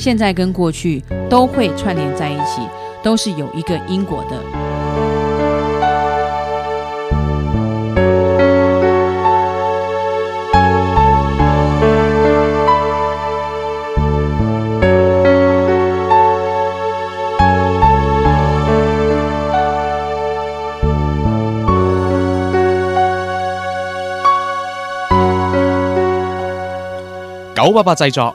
现在跟过去都会串联在一起，都是有一个因果的。九八八制作，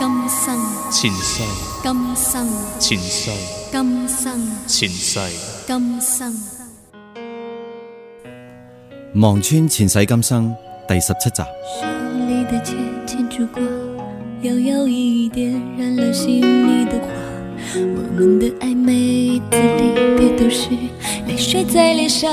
今生，前世，今生，前世，今生，前世。今生。望穿前世今生第十七集。手里的剑牵住光，摇摇一点燃了心里的花。我们的爱每次离别都是泪水在脸上，